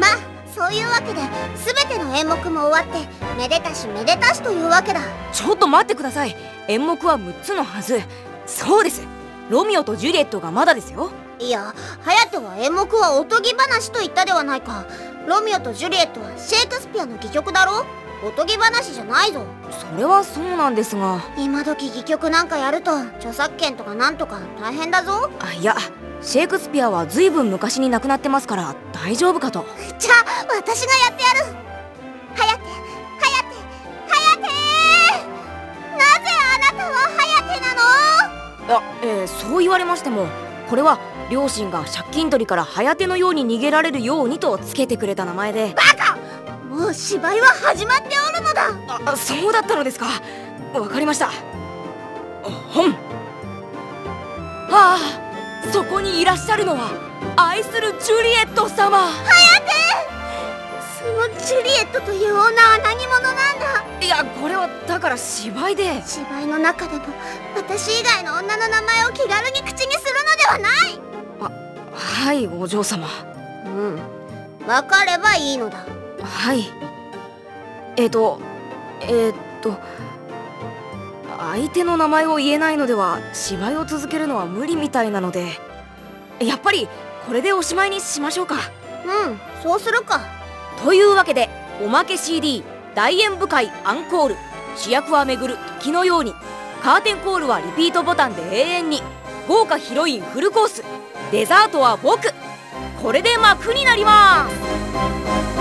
まあそういうわけで全ての演目も終わってめでたしめでたしというわけだ。ちょっと待ってください。演目は6つのはず。そうです。ロミオとジュリエットがまだですよ。いや颯は演目はおとぎ話と言ったではないか。ロミオとジュリエットはシェイクスピアの戯曲だろ？おとぎ話じゃないぞ。それはそうなんですが。今時戯曲なんかやると著作権とかなんとか大変だぞ。あいやシェイクスピアはずいぶん昔に亡くなってますから大丈夫かと。じゃあ私がやってやる。颯颯颯なぜあなたは颯なの？あえー、そう言われましてもこれは両親が借金取りから早手のように逃げられるようにとつけてくれた名前で。バカ！もう芝居は始まっておるのだ。あそうだったのですか。わかりました。ほん。あこにいらっしゃるのは愛するジュリエット様。そのジュリエットという女は何者なんだ？いやこれはだから芝居で。芝居の中でも私以外の女の名前を気軽に口にするのではない。はいお嬢様。うん。分かればいいのだ。はい。えっ、とえっ、と相手の名前を言えないのでは芝居を続けるのは無理みたいなのでやっぱりこれでおしまいにしましょうか。うんそうするか。というわけでおまけ CD「大演舞会アンコール」主役は巡る時のようにカーテンコールはリピートボタンで永遠に豪華ヒロインフルコースデザートは僕。これで幕になります